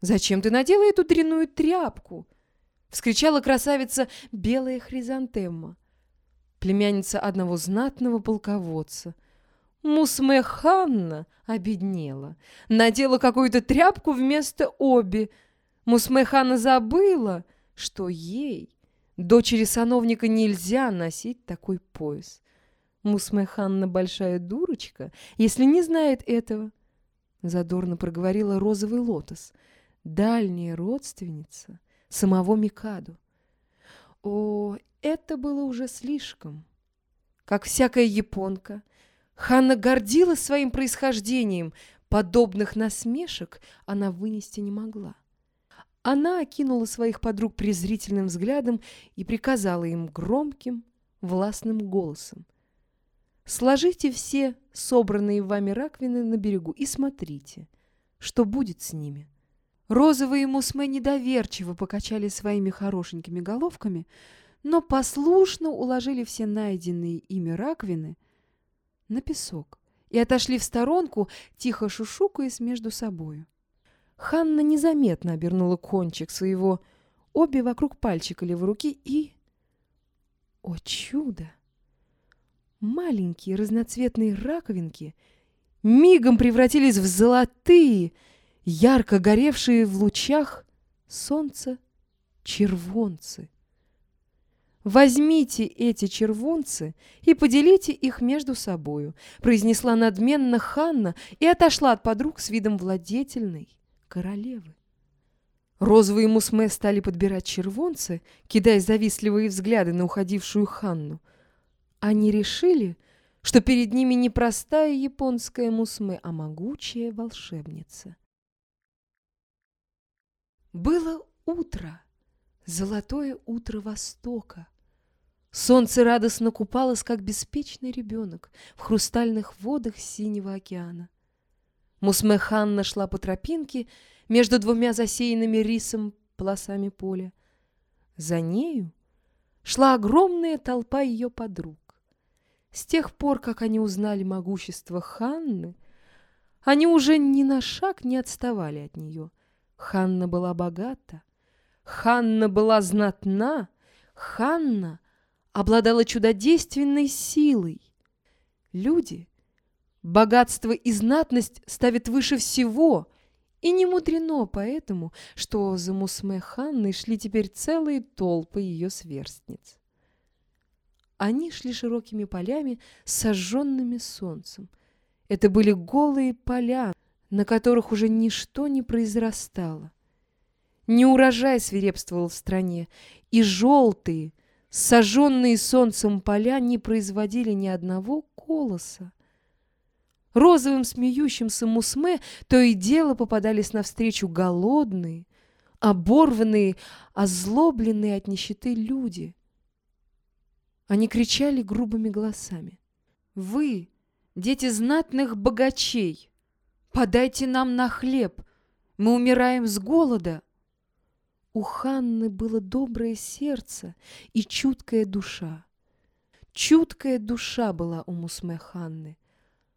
«Зачем ты надела эту дрянную тряпку?» — вскричала красавица белая хризантемма, племянница одного знатного полководца. Мусме Ханна обеднела, надела какую-то тряпку вместо оби. Мусме Ханна забыла, что ей, дочери сановника, нельзя носить такой пояс. Мусме Ханна большая дурочка, если не знает этого. Задорно проговорила розовый лотос, дальняя родственница — самого Микаду. О, это было уже слишком. Как всякая японка, Ханна гордилась своим происхождением, подобных насмешек она вынести не могла. Она окинула своих подруг презрительным взглядом и приказала им громким, властным голосом. «Сложите все собранные вами раковины на берегу и смотрите, что будет с ними». Розовые мусмы недоверчиво покачали своими хорошенькими головками, но послушно уложили все найденные ими раковины на песок и отошли в сторонку, тихо шушукаясь между собою. Ханна незаметно обернула кончик своего обе вокруг пальчика левой руки и... О чудо! Маленькие разноцветные раковинки мигом превратились в золотые, ярко горевшие в лучах солнца червонцы. «Возьмите эти червонцы и поделите их между собою», произнесла надменно Ханна и отошла от подруг с видом владетельной королевы. Розовые мусме стали подбирать червонцы, кидая завистливые взгляды на уходившую Ханну. Они решили, что перед ними не простая японская мусме, а могучая волшебница. Было утро, золотое утро Востока. Солнце радостно купалось, как беспечный ребенок, в хрустальных водах синего океана. Мусме Ханна шла по тропинке между двумя засеянными рисом полосами поля. За нею шла огромная толпа ее подруг. С тех пор, как они узнали могущество Ханны, они уже ни на шаг не отставали от нее — Ханна была богата, Ханна была знатна, Ханна обладала чудодейственной силой. Люди богатство и знатность ставят выше всего, и не мудрено поэтому, что за Мусме Ханной шли теперь целые толпы ее сверстниц. Они шли широкими полями, сожженными солнцем. Это были голые поля, на которых уже ничто не произрастало. Неурожай свирепствовал в стране, и желтые, сожженные солнцем поля не производили ни одного колоса. Розовым смеющимся мусме то и дело попадались навстречу голодные, оборванные, озлобленные от нищеты люди. Они кричали грубыми голосами. «Вы, дети знатных богачей!» Подайте нам на хлеб, мы умираем с голода. У Ханны было доброе сердце и чуткая душа. Чуткая душа была у Мусме Ханны.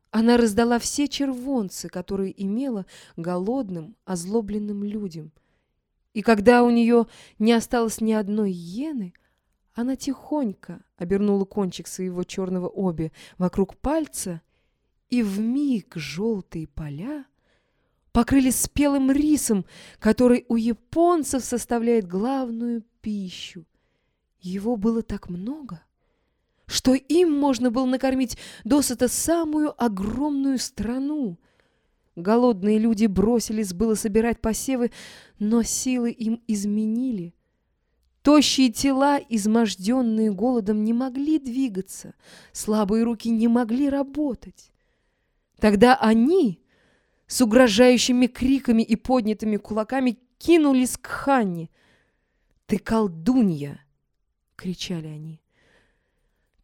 Она раздала все червонцы, которые имела голодным, озлобленным людям. И когда у нее не осталось ни одной иены, она тихонько обернула кончик своего черного оби вокруг пальца — и в миг желтые поля покрылись спелым рисом, который у японцев составляет главную пищу. Его было так много, что им можно было накормить досыта самую огромную страну. Голодные люди бросились было собирать посевы, но силы им изменили. Тощие тела, изможденные голодом, не могли двигаться, слабые руки не могли работать. Тогда они с угрожающими криками и поднятыми кулаками кинулись к Ханне. «Ты колдунья!» — кричали они.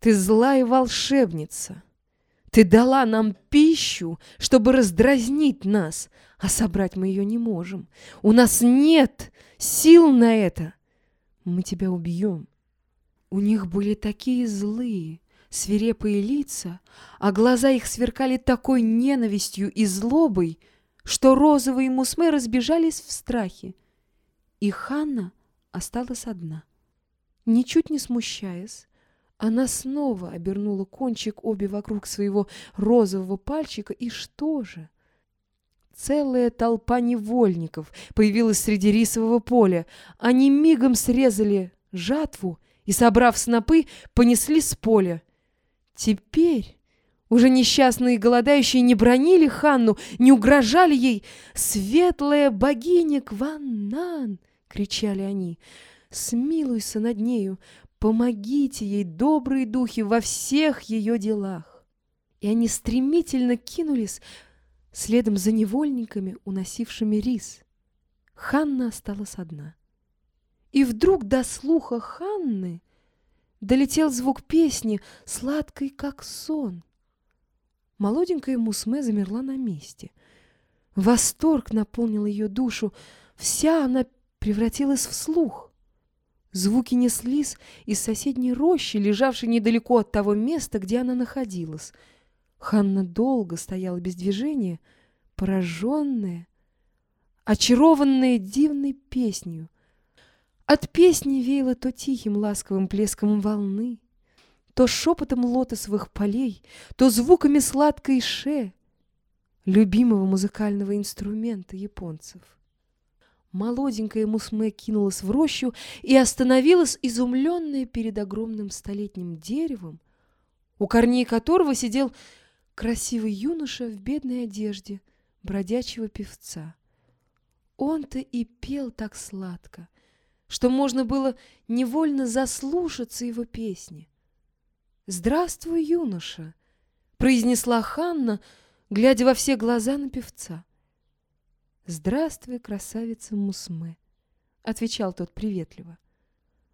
«Ты злая волшебница! Ты дала нам пищу, чтобы раздразнить нас, а собрать мы ее не можем. У нас нет сил на это. Мы тебя убьем». У них были такие злые, свирепые лица, а глаза их сверкали такой ненавистью и злобой, что розовые мусмы разбежались в страхе, и Ханна осталась одна. Ничуть не смущаясь, она снова обернула кончик обе вокруг своего розового пальчика, и что же? Целая толпа невольников появилась среди рисового поля. Они мигом срезали жатву и, собрав снопы, понесли с поля. Теперь уже несчастные голодающие не бронили Ханну, не угрожали ей. «Светлая богиня Кваннан!» — кричали они. «Смилуйся над нею, помогите ей, добрые духи, во всех ее делах!» И они стремительно кинулись следом за невольниками, уносившими рис. Ханна осталась одна. И вдруг до слуха Ханны долетел звук песни, сладкой, как сон. Молоденькая Мусме замерла на месте. Восторг наполнил ее душу. Вся она превратилась в слух. Звуки неслись из соседней рощи, лежавшей недалеко от того места, где она находилась. Ханна долго стояла без движения, пораженная, очарованная дивной песнью. От песни веяло то тихим ласковым плеском волны, то шепотом лотосовых полей, то звуками сладкой ше, любимого музыкального инструмента японцев. Молоденькая Мусме кинулась в рощу и остановилась, изумленная перед огромным столетним деревом, у корней которого сидел красивый юноша в бедной одежде бродячего певца. Он-то и пел так сладко, что можно было невольно заслушаться его песни. «Здравствуй, юноша!» — произнесла Ханна, глядя во все глаза на певца. «Здравствуй, красавица Мусме!» — отвечал тот приветливо.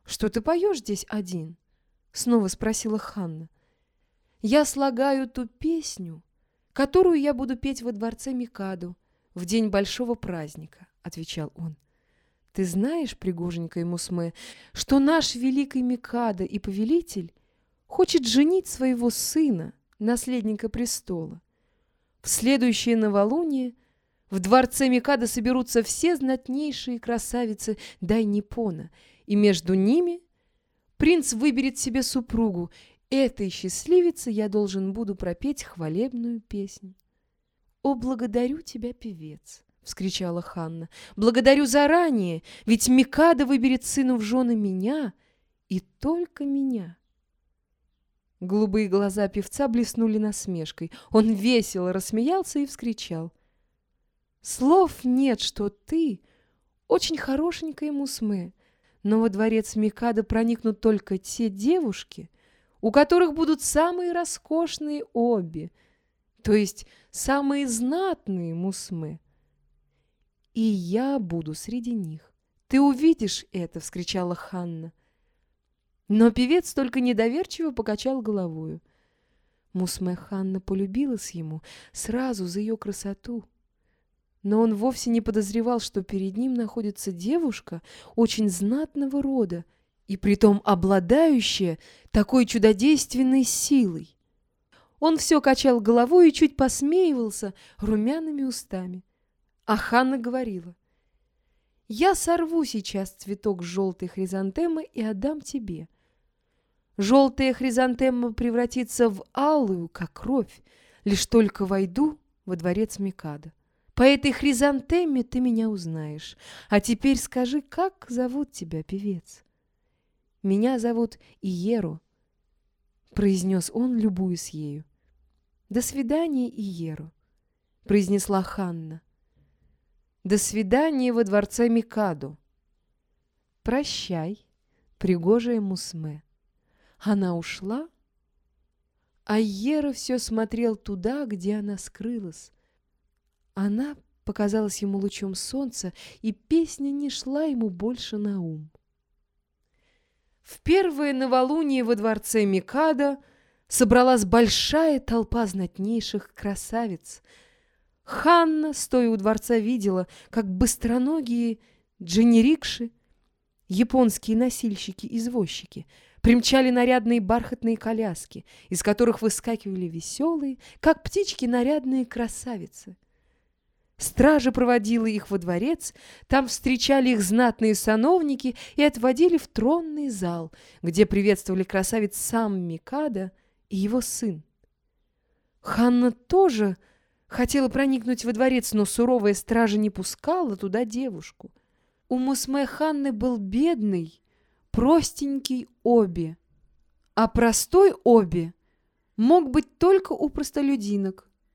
«Что ты поешь здесь один?» — снова спросила Ханна. «Я слагаю ту песню, которую я буду петь во дворце Микаду в день большого праздника», — отвечал он. «Ты знаешь, пригоженькая Мусме, что наш великий Микадо и повелитель хочет женить своего сына, наследника престола. В следующее новолуние в дворце Микада соберутся все знатнейшие красавицы Дайнипона, и между ними принц выберет себе супругу. Этой счастливице я должен буду пропеть хвалебную песнь. «О, благодарю тебя, певец!» — вскричала Ханна. «Благодарю заранее, ведь Микада выберет сыну в жены меня, и только меня». Голубые глаза певца блеснули насмешкой. Он весело рассмеялся и вскричал. «Слов нет, что ты очень хорошенькая мусме, но во дворец Микада проникнут только те девушки, у которых будут самые роскошные обе, то есть самые знатные мусмы. И я буду среди них. Ты увидишь это!» — вскричала Ханна. Но певец только недоверчиво покачал головою. Мусме Ханна полюбилась ему сразу за ее красоту. Но он вовсе не подозревал, что перед ним находится девушка очень знатного рода и притом обладающая такой чудодейственной силой. Он все качал головой и чуть посмеивался румяными устами. А Ханна говорила, «Я сорву сейчас цветок желтой хризантемы и отдам тебе. Желтая хризантема превратится в алую, как кровь, лишь только войду во дворец Микада. По этой хризантеме ты меня узнаешь. А теперь скажи, как зовут тебя, певец? Меня зовут Иеру, произнес он, любуясь ею. До свидания, Иеру, произнесла Ханна. До свидания во дворце Микаду. Прощай, пригожая Мусме. Она ушла, а Ера все смотрел туда, где она скрылась. Она показалась ему лучом солнца, и песня не шла ему больше на ум. В первое новолуние во дворце Микада собралась большая толпа знатнейших красавиц. Ханна, стоя у дворца, видела, как быстроногие дженерикши, японские носильщики-извозчики — Примчали нарядные бархатные коляски, из которых выскакивали веселые, как птички, нарядные красавицы. Стража проводила их во дворец, там встречали их знатные сановники и отводили в тронный зал, где приветствовали красавец сам Микада и его сын. Ханна тоже хотела проникнуть во дворец, но суровая стража не пускала туда девушку. У Мусме Ханны был бедный, простенький обе, а простой обе мог быть только у простолюдинок.